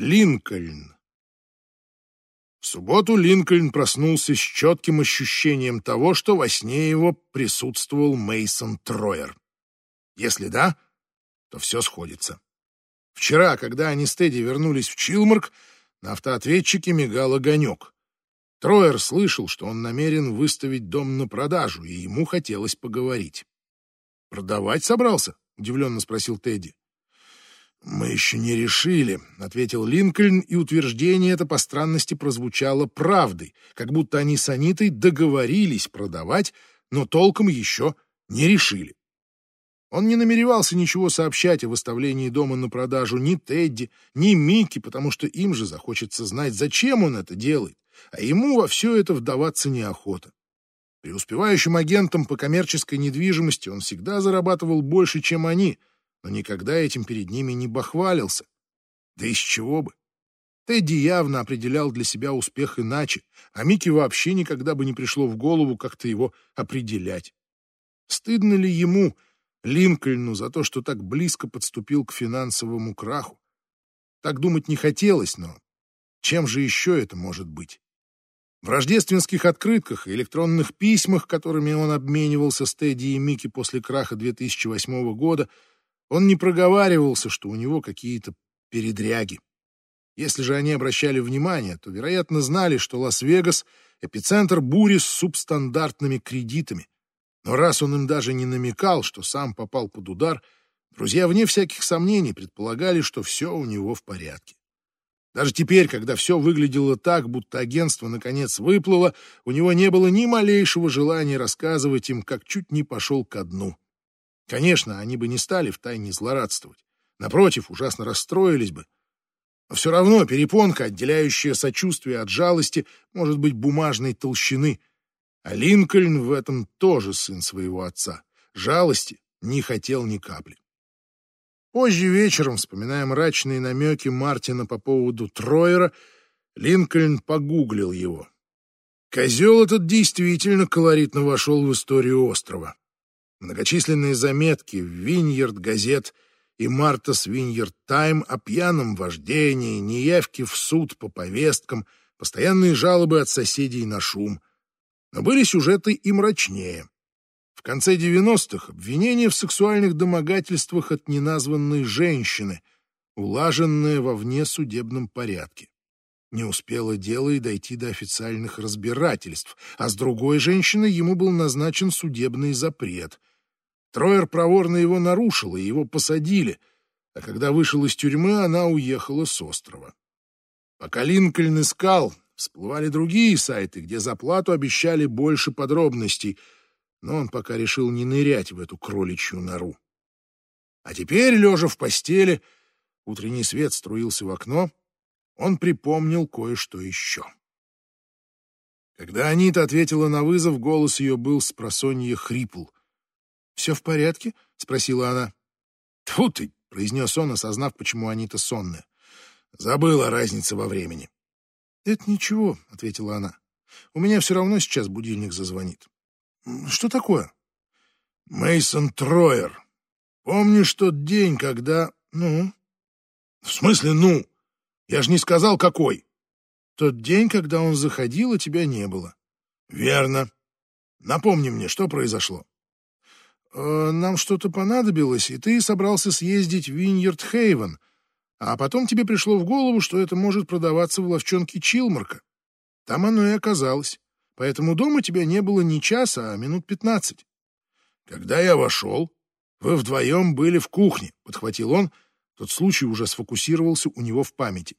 Линкольн. В субботу Линкольн проснулся с четким ощущением того, что во сне его присутствовал Мейсон Троер. Если да, то все сходится. Вчера, когда они с Тедди вернулись в Чилмарк, на автоответчике мигал огонек. Троер слышал, что он намерен выставить дом на продажу, и ему хотелось поговорить. «Продавать собрался?» — удивленно спросил Тедди. «Мы еще не решили», — ответил Линкольн, и утверждение это по странности прозвучало правдой, как будто они с Анитой договорились продавать, но толком еще не решили. Он не намеревался ничего сообщать о выставлении дома на продажу ни Тедди, ни Микки, потому что им же захочется знать, зачем он это делает, а ему во все это вдаваться неохота. Преуспевающим агентом по коммерческой недвижимости он всегда зарабатывал больше, чем они — но никогда этим перед ними не бахвалился. Да из чего бы? Тедди явно определял для себя успех иначе, а Микки вообще никогда бы не пришло в голову как-то его определять. Стыдно ли ему, Линкольну, за то, что так близко подступил к финансовому краху? Так думать не хотелось, но чем же еще это может быть? В рождественских открытках и электронных письмах, которыми он обменивался с Тедди и Микки после краха 2008 года, он не проговаривался, что у него какие-то передряги. Если же они обращали внимание, то, вероятно, знали, что Лас-Вегас — эпицентр бури с субстандартными кредитами. Но раз он им даже не намекал, что сам попал под удар, друзья, вне всяких сомнений, предполагали, что все у него в порядке. Даже теперь, когда все выглядело так, будто агентство наконец выплыло, у него не было ни малейшего желания рассказывать им, как чуть не пошел ко дну. Конечно, они бы не стали втайне злорадствовать. Напротив, ужасно расстроились бы. Но все равно перепонка, отделяющая сочувствие от жалости, может быть бумажной толщины. А Линкольн в этом тоже сын своего отца. Жалости не хотел ни капли. Позже вечером, вспоминая мрачные намеки Мартина по поводу Троера, Линкольн погуглил его. Козел этот действительно колоритно вошел в историю острова. Многочисленные заметки в Виньерд газет и Мартас Виньерд Тайм о пьяном вождении, неявке в суд по повесткам, постоянные жалобы от соседей на шум. Но были сюжеты и мрачнее. В конце 90-х обвинение в сексуальных домогательствах от неназванной женщины, улаженное во внесудебном порядке. Не успело дело и дойти до официальных разбирательств, а с другой женщиной ему был назначен судебный запрет — Троер проворно его нарушил, и его посадили, а когда вышел из тюрьмы, она уехала с острова. Пока Линкольн искал, всплывали другие сайты, где за плату обещали больше подробностей, но он пока решил не нырять в эту кроличью нору. А теперь, лежа в постели, утренний свет струился в окно, он припомнил кое-что еще. Когда Анита ответила на вызов, голос ее был с просонья хрипл — «Все в порядке?» — спросила она. «Тьфу ты!» — произнес он, осознав, почему Анита сонная. «Забыла разница во времени». «Это ничего», — ответила она. «У меня все равно сейчас будильник зазвонит». «Что такое?» Мейсон Троер. Помнишь тот день, когда... Ну?» «В смысле «ну»? Я же не сказал, какой». «Тот день, когда он заходил, а тебя не было». «Верно. Напомни мне, что произошло». Э, нам что-то понадобилось, и ты собрался съездить в Виньерд Хейвен, а потом тебе пришло в голову, что это может продаваться в ловчонке Чилмарка. Там оно и оказалось. Поэтому дома тебя не было не часа, а минут пятнадцать. Когда я вошел, вы вдвоем были в кухне, — подхватил он. Тот случай уже сфокусировался у него в памяти.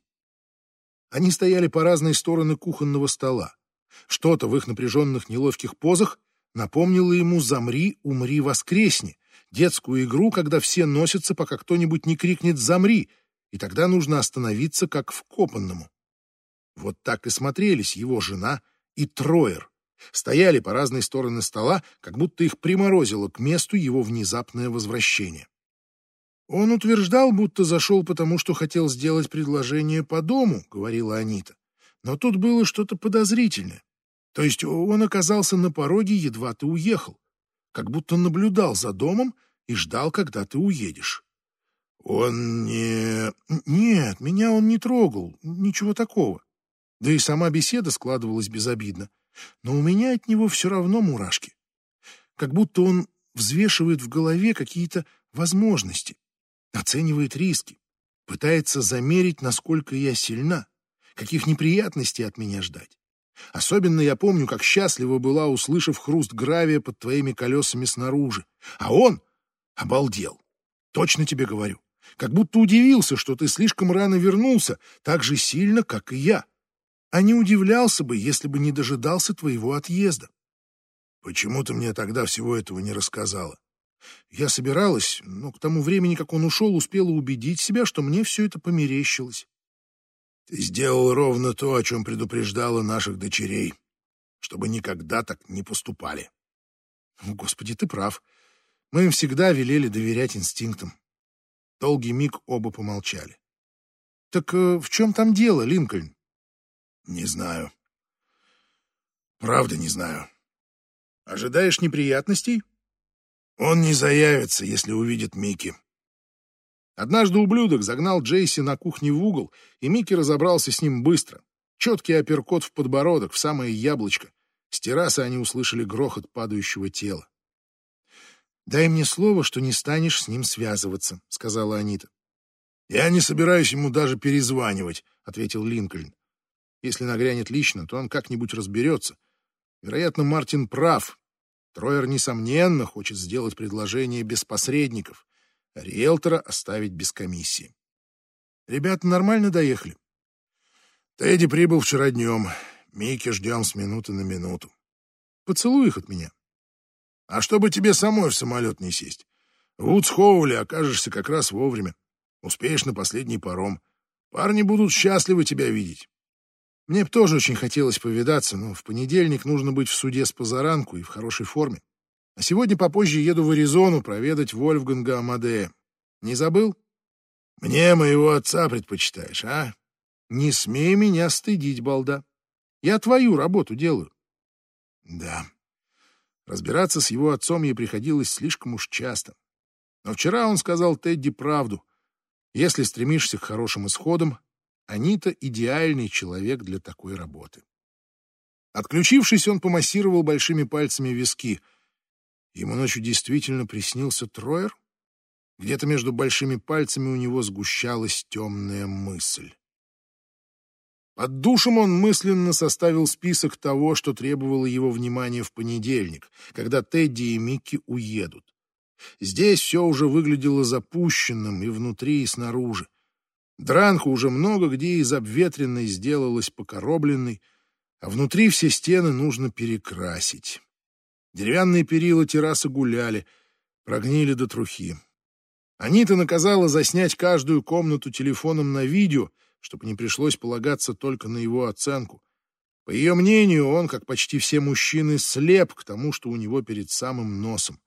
Они стояли по разные стороны кухонного стола. Что-то в их напряженных неловких позах — напомнила ему «Замри, умри, воскресни», детскую игру, когда все носятся, пока кто-нибудь не крикнет «Замри», и тогда нужно остановиться как вкопанному. Вот так и смотрелись его жена и Троер. Стояли по разные стороны стола, как будто их приморозило к месту его внезапное возвращение. «Он утверждал, будто зашел потому, что хотел сделать предложение по дому», — говорила Анита. «Но тут было что-то подозрительное. То есть он оказался на пороге, едва ты уехал, как будто наблюдал за домом и ждал, когда ты уедешь. Он не... Нет, меня он не трогал, ничего такого. Да и сама беседа складывалась безобидно. Но у меня от него все равно мурашки. Как будто он взвешивает в голове какие-то возможности, оценивает риски, пытается замерить, насколько я сильна, каких неприятностей от меня ждать. Особенно я помню, как счастлива была, услышав хруст гравия под твоими колесами снаружи. А он обалдел. Точно тебе говорю. Как будто удивился, что ты слишком рано вернулся, так же сильно, как и я. А не удивлялся бы, если бы не дожидался твоего отъезда. Почему ты мне тогда всего этого не рассказала? Я собиралась, но к тому времени, как он ушел, успела убедить себя, что мне все это померещилось. Ты сделал ровно то, о чем предупреждала наших дочерей, чтобы никогда так не поступали. Господи, ты прав. Мы им всегда велели доверять инстинктам. Долгий миг оба помолчали. Так э, в чем там дело, Линкольн? Не знаю. Правда не знаю. Ожидаешь неприятностей? Он не заявится, если увидит Микки. Однажды ублюдок загнал Джейси на кухне в угол, и Микки разобрался с ним быстро. Четкий апперкот в подбородок, в самое яблочко. С террасы они услышали грохот падающего тела. «Дай мне слово, что не станешь с ним связываться», — сказала Анита. «Я не собираюсь ему даже перезванивать», — ответил Линкольн. «Если нагрянет лично, то он как-нибудь разберется. Вероятно, Мартин прав. Троер, несомненно, хочет сделать предложение без посредников, риэлтора оставить без комиссии. Ребята нормально доехали?» «Тедди прибыл вчера днем. Микки ждем с минуты на минуту. Поцелуй их от меня». А чтобы тебе самой в самолет не сесть? В Вудс-Хоуле окажешься как раз вовремя. Успеешь на последний паром. Парни будут счастливы тебя видеть. Мне бы тоже очень хотелось повидаться, но в понедельник нужно быть в суде с позаранку и в хорошей форме. А сегодня попозже еду в Аризону проведать Вольфганга Амадея. Не забыл? Мне моего отца предпочитаешь, а? Не смей меня стыдить, балда. Я твою работу делаю. Да, Разбираться с его отцом ей приходилось слишком уж часто. Но вчера он сказал Тедди правду. Если стремишься к хорошим исходам, Анита — идеальный человек для такой работы. Отключившись, он помассировал большими пальцами виски. Ему ночью действительно приснился Троер? Где-то между большими пальцами у него сгущалась темная мысль. Под душем он мысленно составил список того, что требовало его внимания в понедельник, когда Тедди и Микки уедут. Здесь все уже выглядело запущенным и внутри, и снаружи. Дранка уже много где из обветренной сделалась покоробленной, а внутри все стены нужно перекрасить. Деревянные перила террасы гуляли, прогнили до трухи. Анита наказала заснять каждую комнату телефоном на видео — чтобы не пришлось полагаться только на его оценку. По ее мнению, он, как почти все мужчины, слеп к тому, что у него перед самым носом.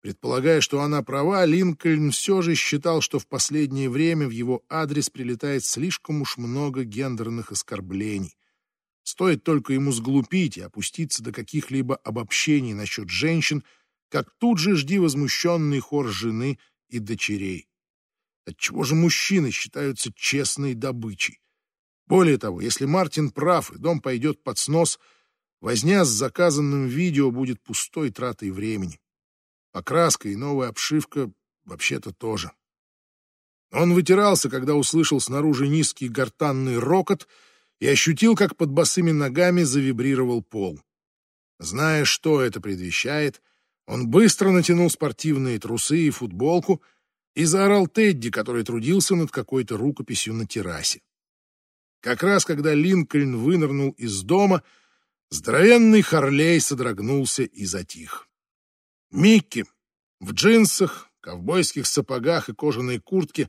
Предполагая, что она права, Линкольн все же считал, что в последнее время в его адрес прилетает слишком уж много гендерных оскорблений. Стоит только ему сглупить и опуститься до каких-либо обобщений насчет женщин, как тут же жди возмущенный хор жены и дочерей. Отчего же мужчины считаются честной добычей? Более того, если Мартин прав и дом пойдет под снос, возня с заказанным видео будет пустой тратой времени. Покраска и новая обшивка вообще-то тоже. Он вытирался, когда услышал снаружи низкий гортанный рокот и ощутил, как под босыми ногами завибрировал пол. Зная, что это предвещает, он быстро натянул спортивные трусы и футболку — и заорал Тедди, который трудился над какой-то рукописью на террасе. Как раз когда Линкольн вынырнул из дома, здоровенный Харлей содрогнулся и затих. Микки в джинсах, ковбойских сапогах и кожаной куртке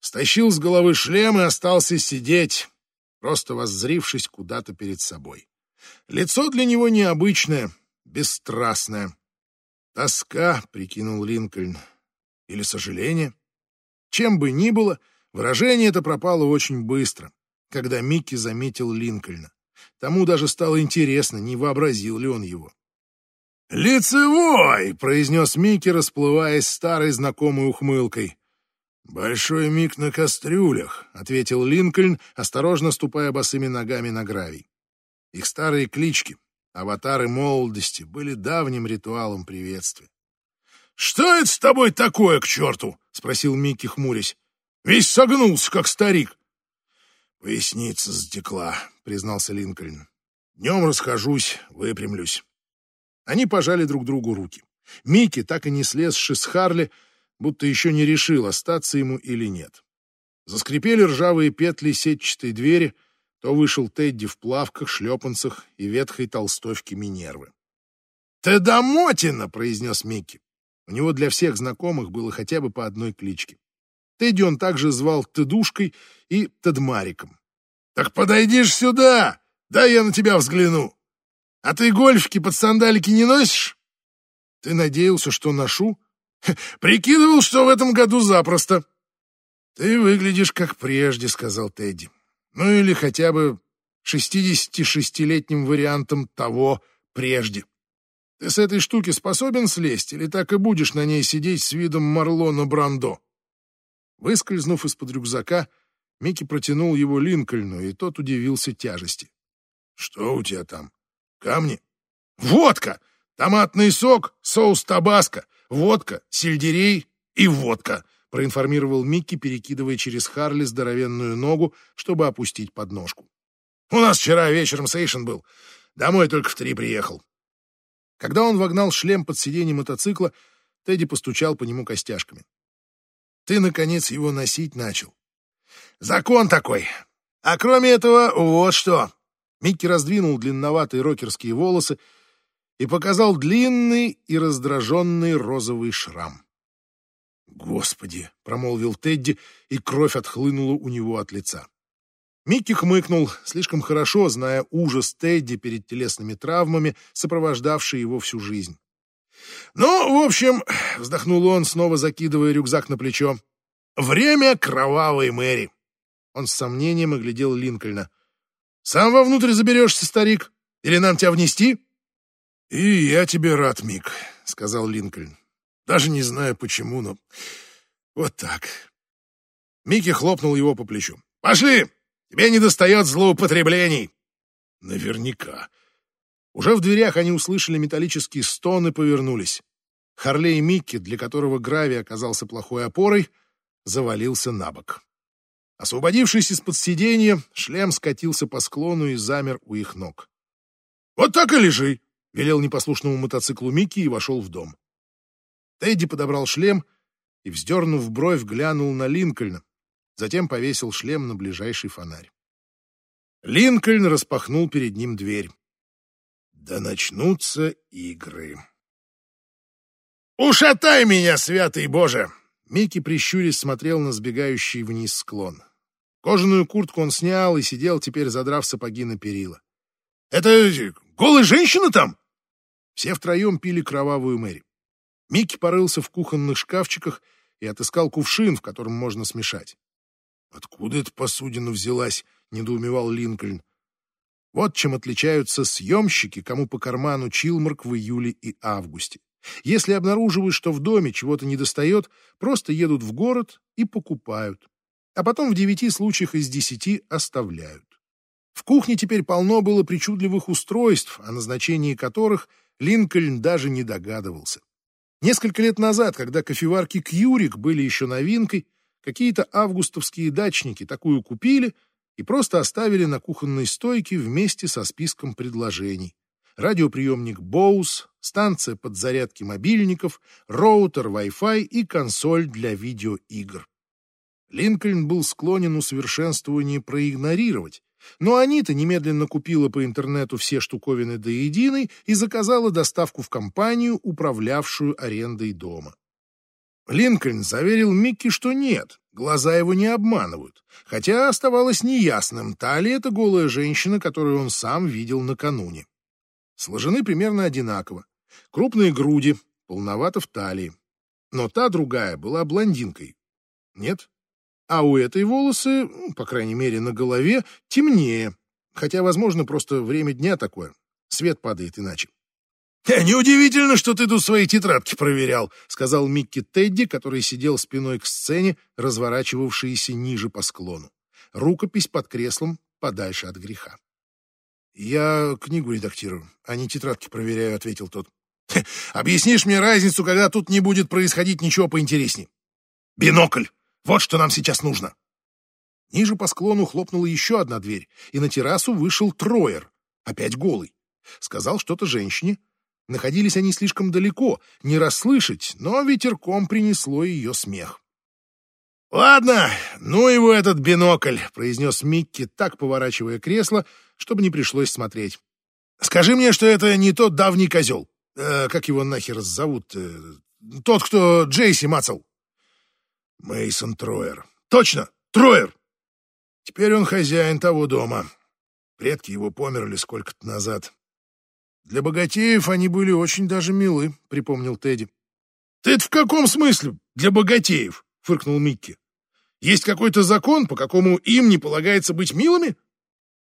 стащил с головы шлем и остался сидеть, просто воззрившись куда-то перед собой. Лицо для него необычное, бесстрастное. «Тоска», — прикинул Линкольн, или сожаление. Чем бы ни было, выражение это пропало очень быстро, когда Микки заметил Линкольна. Тому даже стало интересно, не вообразил ли он его. «Лицевой!» — произнес Микки, расплываясь старой знакомой ухмылкой. «Большой миг на кастрюлях», — ответил Линкольн, осторожно ступая босыми ногами на гравий. Их старые клички, аватары молодости, были давним ритуалом приветствия. «Что это с тобой такое, к черту?» — спросил Микки, хмурясь. «Весь согнулся, как старик». «Поясница затекла», — признался Линкольн. «Днем расхожусь, выпрямлюсь». Они пожали друг другу руки. Микки, так и не слезши с Харли, будто еще не решил, остаться ему или нет. Заскрипели ржавые петли сетчатой двери, то вышел Тедди в плавках, шлепанцах и ветхой толстовке Минервы. «Тедамотина!» — произнес Микки. У него для всех знакомых было хотя бы по одной кличке. Тедди он также звал Тедушкой и Тедмариком. «Так подойдишь сюда! Дай я на тебя взгляну! А ты гольфики под сандалики не носишь?» «Ты надеялся, что ношу?» Прикидывал, что в этом году запросто. Ты выглядишь как прежде, сказал Тедди. Ну или хотя бы 66-летним вариантом того прежде. Ты с этой штуки способен слезть или так и будешь на ней сидеть с видом Марлона Брандо? Выскользнув из-под рюкзака, Микки протянул его Линкольну, и тот удивился тяжести. «Что у тебя там? Камни?» «Водка! Томатный сок, соус табаско, водка, сельдерей и водка», — проинформировал Микки, перекидывая через Харли здоровенную ногу, чтобы опустить подножку. «У нас вчера вечером сейшен был. Домой только в три приехал». Когда он вогнал шлем под сиденье мотоцикла, Тедди постучал по нему костяшками. «Ты, наконец, его носить начал». «Закон такой. А кроме этого, вот что». Микки раздвинул длинноватые рокерские волосы и показал длинный и раздраженный розовый шрам. «Господи!» — промолвил Тедди, и кровь отхлынула у него от лица. Микки хмыкнул, слишком хорошо зная ужас Тедди перед телесными травмами, сопровождавший его всю жизнь. «Ну, в общем», — вздохнул он, снова закидывая рюкзак на плечо, — «время кровавой Мэри». Он с сомнением оглядел Линкольна. «Сам вовнутрь заберешься, старик? Или нам тебя внести?» «И я тебе рад, Мик», — сказал Линкольн. «Даже не знаю почему, но вот так». Микки хлопнул его по плечу. «Пошли! Тебе не достает злоупотреблений!» «Наверняка». Уже в дверях они услышали металлический стон и повернулись. Харлей Микки, для которого гравий оказался плохой опорой, завалился на бок. Освободившись из-под сиденья, шлем скатился по склону и замер у их ног. «Вот так и лежи!» Велел непослушному мотоциклу Микки и вошел в дом. Тедди подобрал шлем и, вздернув бровь, глянул на Линкольна, затем повесил шлем на ближайший фонарь. Линкольн распахнул перед ним дверь. Да начнутся игры. «Ушатай меня, святый Боже!» Микки, прищурясь, смотрел на сбегающий вниз склон. Кожаную куртку он снял и сидел, теперь задрав сапоги на перила. «Это голая женщина там?» Все втроем пили кровавую Мэри. Микки порылся в кухонных шкафчиках и отыскал кувшин, в котором можно смешать. «Откуда эта посудина взялась?» — недоумевал Линкольн. Вот чем отличаются съемщики, кому по карману Чилмарк в июле и августе. Если обнаруживают, что в доме чего-то недостает, просто едут в город и покупают. А потом в девяти случаях из десяти оставляют. В кухне теперь полно было причудливых устройств, о назначении которых – Линкольн даже не догадывался. Несколько лет назад, когда кофеварки Кьюрик были еще новинкой, какие-то августовские дачники такую купили и просто оставили на кухонной стойке вместе со списком предложений. Радиоприемник Bose, станция подзарядки мобильников, роутер Wi-Fi и консоль для видеоигр. Линкольн был склонен усовершенствование проигнорировать, но Анита немедленно купила по интернету все штуковины до единой и заказала доставку в компанию, управлявшую арендой дома. Линкольн заверил Микки, что нет, глаза его не обманывают, хотя оставалось неясным, та ли это голая женщина, которую он сам видел накануне. Сложены примерно одинаково. Крупные груди, полновато в талии. Но та другая была блондинкой. Нет, а у этой волосы, по крайней мере на голове, темнее, хотя, возможно, просто время дня такое, свет падает иначе. «Неудивительно, что ты тут свои тетрадки проверял», — сказал Микки Тедди, который сидел спиной к сцене, разворачивавшейся ниже по склону. Рукопись под креслом подальше от греха. «Я книгу редактирую, а не тетрадки проверяю», — ответил тот. «Объяснишь мне разницу, когда тут не будет происходить ничего поинтересней? Бинокль! Вот что нам сейчас нужно!» Ниже по склону хлопнула еще одна дверь, и на террасу вышел Троер, опять голый. Сказал что-то женщине. Находились они слишком далеко, не расслышать, но ветерком принесло ее смех. «Ладно, ну его этот бинокль», — произнес Микки, так поворачивая кресло, чтобы не пришлось смотреть. «Скажи мне, что это не тот давний козел. Э, как его нахер зовут? Э, тот, кто Джейси мацал». Мейсон Троер. «Точно, Троер!» Теперь он хозяин того дома. Предки его померли сколько-то назад. Для богатеев они были очень даже милы, припомнил Тедди. Ты это в каком смысле для богатеев? фыркнул Микки. Есть какой-то закон, по какому им не полагается быть милыми?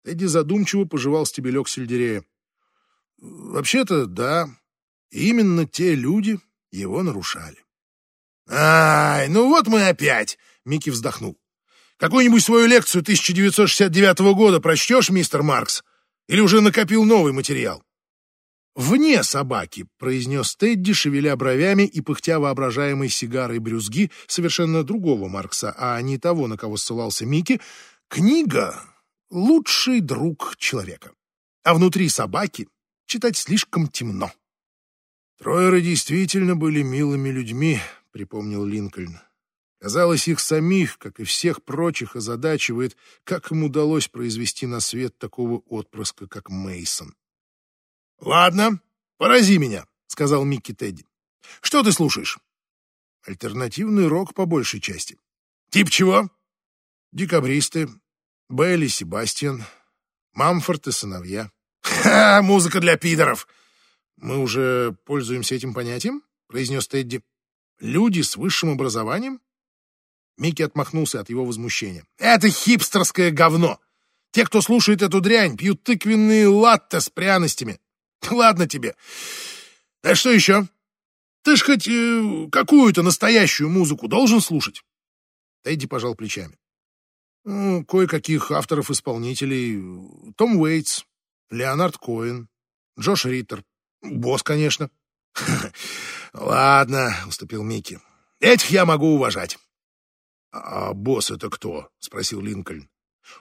Тедди задумчиво пожевал стебелек сельдерея. Вообще-то, да. Именно те люди его нарушали. Ай, ну вот мы опять, Микки вздохнул. Какую-нибудь свою лекцию 1969 года прочтешь, мистер Маркс? Или уже накопил новый материал? «Вне собаки», — произнес Тедди, шевеля бровями и пыхтя воображаемой сигарой брюзги совершенно другого Маркса, а не того, на кого ссылался Микки, книга — лучший друг человека. А внутри собаки читать слишком темно. «Троеры действительно были милыми людьми», — припомнил Линкольн. Казалось, их самих, как и всех прочих, озадачивает, как им удалось произвести на свет такого отпрыска, как Мейсон. «Ладно, порази меня», — сказал Микки Тедди. «Что ты слушаешь?» «Альтернативный рок по большей части». «Тип чего?» «Декабристы, Белли Себастьян, Мамфорд и сыновья». «Ха, музыка для пидоров!» «Мы уже пользуемся этим понятием?» — произнес Тедди. «Люди с высшим образованием?» Микки отмахнулся от его возмущения. «Это хипстерское говно! Те, кто слушает эту дрянь, пьют тыквенные латте с пряностями. Ладно тебе. А что еще? Ты ж хоть э, какую-то настоящую музыку должен слушать?» Тедди пожал плечами. Ну, кое-каких авторов-исполнителей. Том Уэйтс, Леонард Коэн, Джош Риттер. Босс, конечно. «Ладно», — уступил Микки. «Этих я могу уважать. «А босс это кто?» — спросил Линкольн.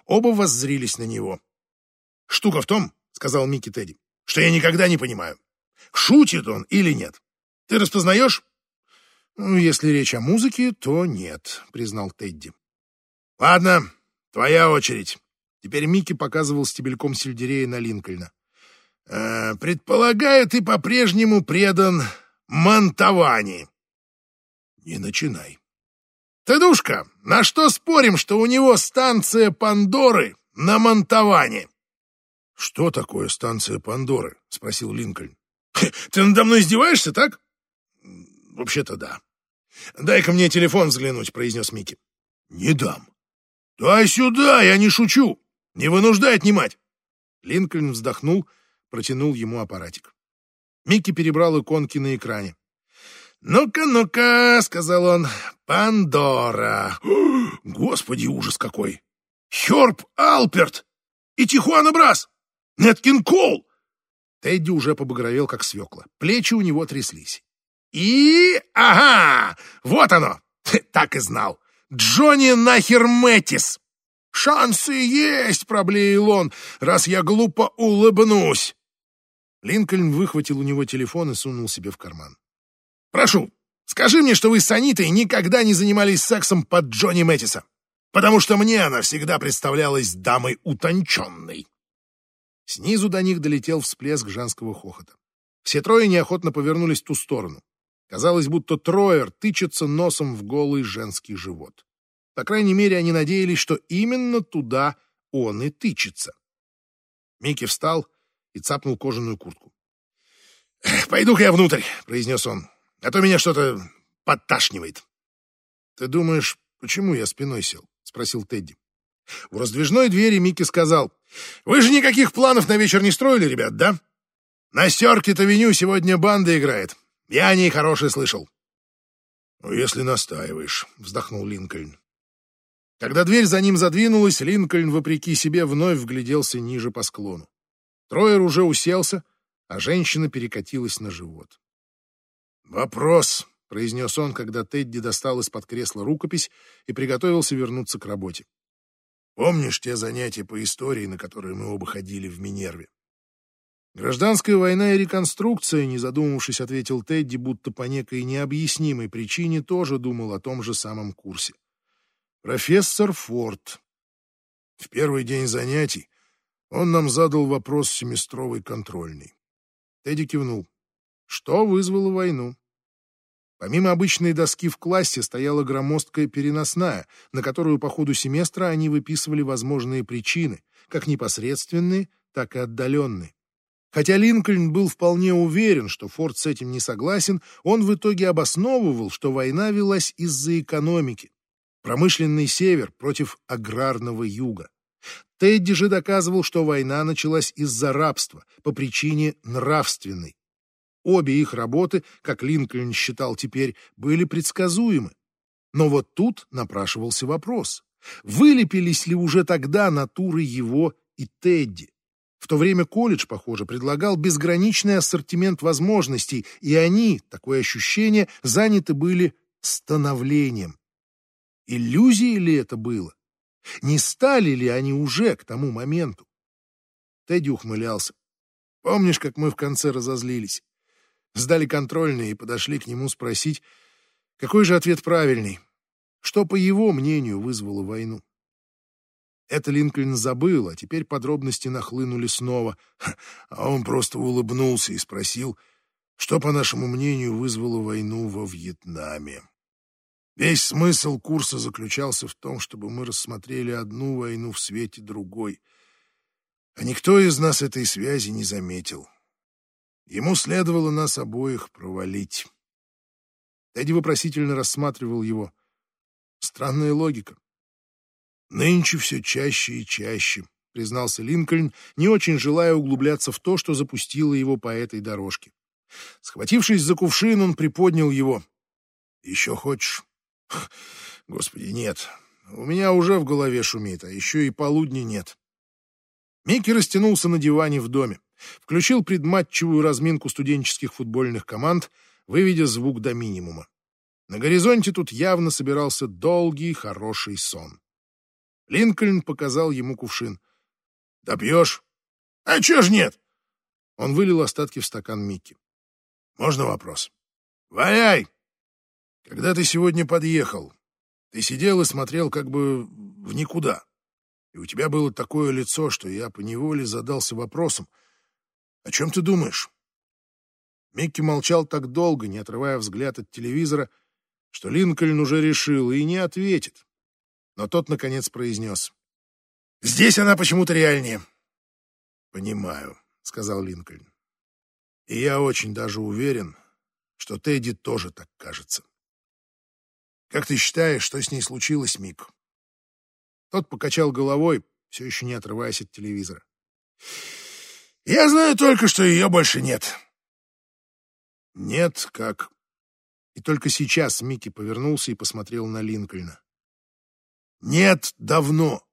Оба воззрились на него. «Штука в том, — сказал Микки Тедди, — что я никогда не понимаю, шутит он или нет. Ты распознаешь?» «Ну, если речь о музыке, то нет», — признал Тедди. «Ладно, твоя очередь». Теперь Микки показывал стебельком сельдерея на Линкольна. «Э, «Предполагаю, ты по-прежнему предан Монтавани». «Не начинай», «Тыдушка, на что спорим, что у него станция Пандоры на Монтаване?» «Что такое станция Пандоры?» — спросил Линкольн. «Ты надо мной издеваешься, так?» «Вообще-то да». «Дай-ка мне телефон взглянуть», — произнес Микки. «Не дам». «Дай сюда, я не шучу. Не вынуждай отнимать». Линкольн вздохнул, протянул ему аппаратик. Микки перебрал иконки на экране. «Ну-ка, ну-ка», — сказал он, — «Пандора». Господи, ужас какой! Хёрб Алперт и Тихуана Брас! Неткин Кол! Тедди уже побагровел, как свекла. Плечи у него тряслись. И... Ага! Вот оно! Так и знал. Джонни нахер Мэтис! «Шансы есть!» — проблеял он, раз я глупо улыбнусь. Линкольн выхватил у него телефон и сунул себе в карман. Прошу, скажи мне, что вы с Анитой никогда не занимались сексом под Джонни Мэттиса, потому что мне она всегда представлялась дамой утонченной». Снизу до них долетел всплеск женского хохота. Все трое неохотно повернулись в ту сторону. Казалось, будто Троер тычется носом в голый женский живот. По крайней мере, они надеялись, что именно туда он и тычется. Микки встал и цапнул кожаную куртку. «Пойду-ка я внутрь», — произнес он а то меня что-то подташнивает. Ты думаешь, почему я спиной сел? спросил Тедди. В раздвижной двери Микки сказал: "Вы же никаких планов на вечер не строили, ребят, да? На стерке-то виню сегодня банда играет. Я о ней хороший слышал. «Ну, если настаиваешь», — вздохнул Линкольн. Когда дверь за ним задвинулась, Линкольн, вопреки себе, вновь вгляделся ниже по склону. Троер уже уселся, а женщина перекатилась на живот. «Вопрос», — произнес он, когда Тедди достал из-под кресла рукопись и приготовился вернуться к работе. «Помнишь те занятия по истории, на которые мы оба ходили в Минерве?» «Гражданская война и реконструкция», — не задумавшись, ответил Тедди, будто по некой необъяснимой причине тоже думал о том же самом курсе. «Профессор Форд. В первый день занятий он нам задал вопрос семестровой контрольной. Тедди кивнул. Что вызвало войну? Помимо обычной доски в классе стояла громоздкая переносная, на которую по ходу семестра они выписывали возможные причины, как непосредственные, так и отдаленные. Хотя Линкольн был вполне уверен, что Форд с этим не согласен, он в итоге обосновывал, что война велась из-за экономики. Промышленный север против аграрного юга. Тедди же доказывал, что война началась из-за рабства, по причине нравственной. Обе их работы, как Линкольн считал теперь, были предсказуемы. Но вот тут напрашивался вопрос, вылепились ли уже тогда натуры его и Тедди. В то время колледж, похоже, предлагал безграничный ассортимент возможностей, и они, такое ощущение, заняты были становлением. Иллюзией ли это было? Не стали ли они уже к тому моменту? Тедди ухмылялся. Помнишь, как мы в конце разозлились? Сдали контрольные и подошли к нему спросить, какой же ответ правильный, что, по его мнению, вызвало войну. Это Линкольн забыл, а теперь подробности нахлынули снова. А он просто улыбнулся и спросил, что, по нашему мнению, вызвало войну во Вьетнаме. Весь смысл курса заключался в том, чтобы мы рассмотрели одну войну в свете другой. А никто из нас этой связи не заметил. Ему следовало нас обоих провалить. Тедди вопросительно рассматривал его. Странная логика. Нынче все чаще и чаще, признался Линкольн, не очень желая углубляться в то, что запустило его по этой дорожке. Схватившись за кувшин, он приподнял его. «Еще хочешь?» Господи, нет. У меня уже в голове шумит, а еще и полудня нет. Микки растянулся на диване в доме, включил предматчевую разминку студенческих футбольных команд, выведя звук до минимума. На горизонте тут явно собирался долгий, хороший сон. Линкольн показал ему кувшин. «Допьешь?» «А чё ж нет?» Он вылил остатки в стакан Микки. «Можно вопрос?» «Валяй!» Когда ты сегодня подъехал, ты сидел и смотрел как бы в никуда. И у тебя было такое лицо, что я поневоле задался вопросом, о чем ты думаешь? Микки молчал так долго, не отрывая взгляд от телевизора, что Линкольн уже решил и не ответит. Но тот, наконец, произнес. «Здесь она почему-то реальнее». «Понимаю», — сказал Линкольн. «И я очень даже уверен, что Тедди тоже так кажется». Как ты считаешь, что с ней случилось, Мик? Тот покачал головой, все еще не отрываясь от телевизора. Я знаю только, что ее больше нет. Нет, как... И только сейчас Микки повернулся и посмотрел на Линкольна. Нет, давно.